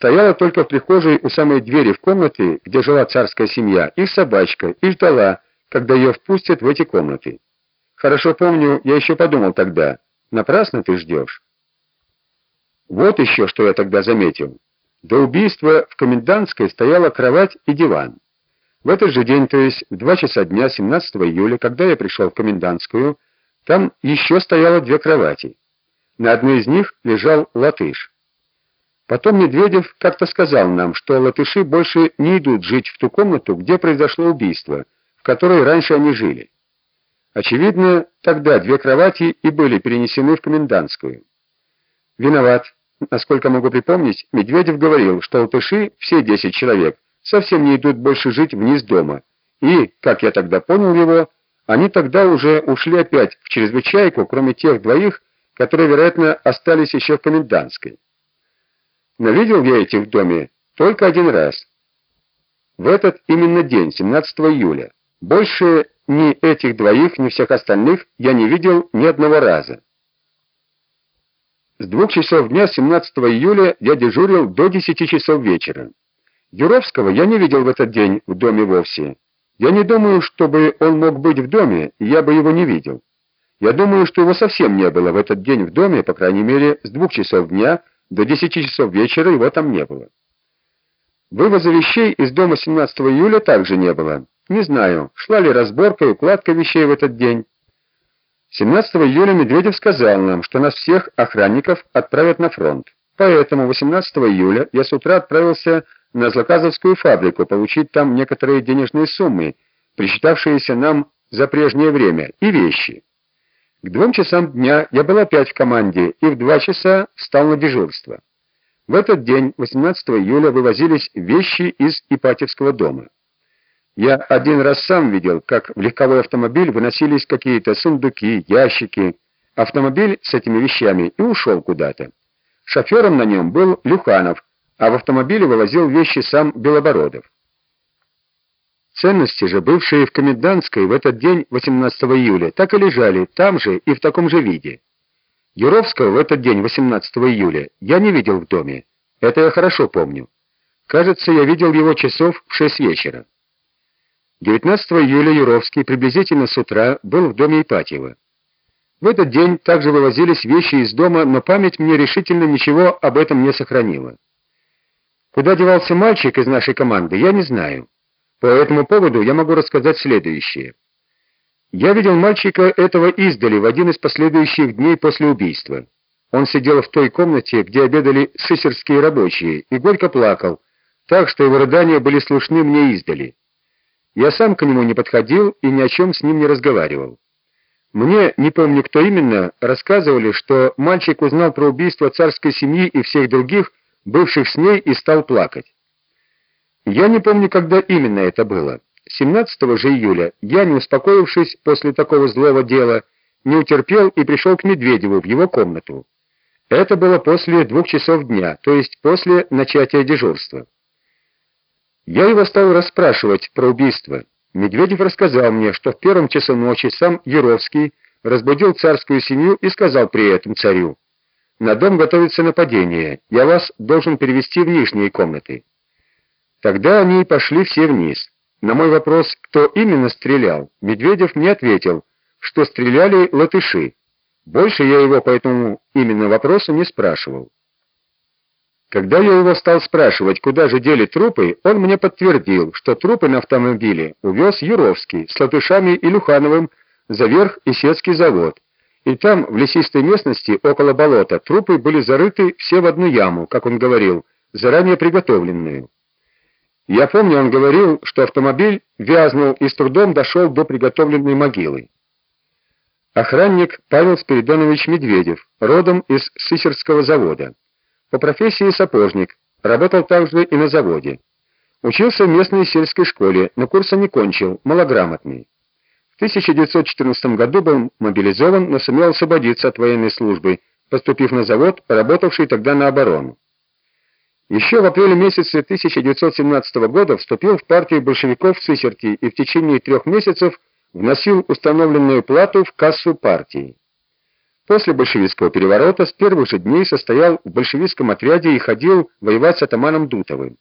Стояла только в прихожей у самой двери в комнате, где жила царская семья, их собачка, и ждала, когда ее впустят в эти комнаты. Хорошо помню, я еще подумал тогда, напрасно ты ждешь. Вот еще, что я тогда заметил. До убийства в комендантской стояла кровать и диван. В этот же день, то есть в 2 часа дня 17 июля, когда я пришел в комендантскую, там еще стояло две кровати. На одной из них лежал латыш. Потом Медведев как-то сказал нам, что латыши больше не идут жить в ту комнату, где произошло убийство, в которой раньше они жили. Очевидно, тогда две кровати и были перенесены в комендантскую. Виноват. Насколько могу припомнить, Медведев говорил, что латыши, все 10 человек, совсем не идут больше жить вниз дома. И, как я тогда понял его, они тогда уже ушли опять в чрезвычайку, кроме тех двоих, которые, вероятно, остались еще в комендантской. Но видел я этих в доме только один раз. В этот именно день, 17 июля. Больше ни этих двоих, ни всех остальных я не видел ни одного раза. С двух часов дня 17 июля я дежурил до 10 часов вечера. Юровского я не видел в этот день в доме вовсе. Я не думаю, чтобы он мог быть в доме, и я бы его не видел. Я думаю, что его совсем не было в этот день в доме, по крайней мере, с двух часов дня до 10 часов вечера его там не было. Вывоза вещей из дома 17 июля также не было. Не знаю, шла ли разборка и укладка вещей в этот день. 17 июля Медведев сказал нам, что нас всех охранников отправят на фронт. Поэтому 18 июля я с утра отправился на Злаказовскую фабрику получить там некоторые денежные суммы, причитавшиеся нам за прежнее время, и вещи. К двум часам дня я был опять в команде и в два часа встал на дежурство. В этот день, 18 июля, вывозились вещи из Ипатьевского дома. Я один раз сам видел, как в легковой автомобиль выносились какие-то сундуки, ящики. Автомобиль с этими вещами и ушел куда-то. Шофером на нем был Люханов, а в автомобиле вывозил вещи сам Белобородов. Ценности же, бывшие в комендантской в этот день 18 июля, так и лежали там же и в таком же виде. Юровского в этот день 18 июля я не видел в доме. Это я хорошо помню. Кажется, я видел его часов в 6 вечера. 19 июля Юровский приблизительно с утра был в доме Ипатьева. В этот день также вывозились вещи из дома, но память мне решительно ничего об этом не сохранила. Куда девался мальчик из нашей команды, я не знаю. По этому поводу я могу рассказать следующее. Я видел мальчика этого издали в один из последующих дней после убийства. Он сидел в той комнате, где обедали сысерские рабочие, и горько плакал, так что его рыдания были слышны мне издали. Я сам к нему не подходил и ни о чем с ним не разговаривал. Мне, не помню кто именно, рассказывали, что мальчик узнал про убийство царской семьи и всех других, бывших с ней, и стал плакать. Я не помню, когда именно это было. 17 же июля я, не успокоившись после такого злого дела, не утерпел и пришел к Медведеву в его комнату. Это было после двух часов дня, то есть после начатия дежурства. Я его стал расспрашивать про убийство. Медведев рассказал мне, что в первом часу ночи сам Юровский разбудил царскую семью и сказал при этом царю: "На дом готовится нападение. Я вас должен перевести в нижние комнаты". Тогда они и пошли все вниз. На мой вопрос, кто именно стрелял, Медведев мне ответил, что стреляли латыши. Больше я его по этому именно вопросу не спрашивал. Когда я его стал спрашивать, куда же дели трупы, он мне подтвердил, что трупы на автомобиле увез Юровский с Латышами и Люхановым за верх Исетский завод. И там, в лесистой местности, около болота, трупы были зарыты все в одну яму, как он говорил, заранее приготовленную. Я помню, он говорил, что автомобиль вязнул и с трудом дошел до приготовленной могилы. Охранник Павел Спиридонович Медведев, родом из Сысерского завода. По профессии сапожник, работал также и на заводе. Учился в местной сельской школе, но курса не кончил, малограмотный. В 1914 году был мобилизован, но сумел освободиться от военной службы, поступив на завод, работавший тогда на оборону. Еще в апреле месяце 1917 года вступил в партию большевиков в Сысерти и в течение трех месяцев вносил установленную плату в кассу партии. После большевистского переворота с первых же дней состоял в большевистском отряде и ходил воевать с атаманом Дутовым.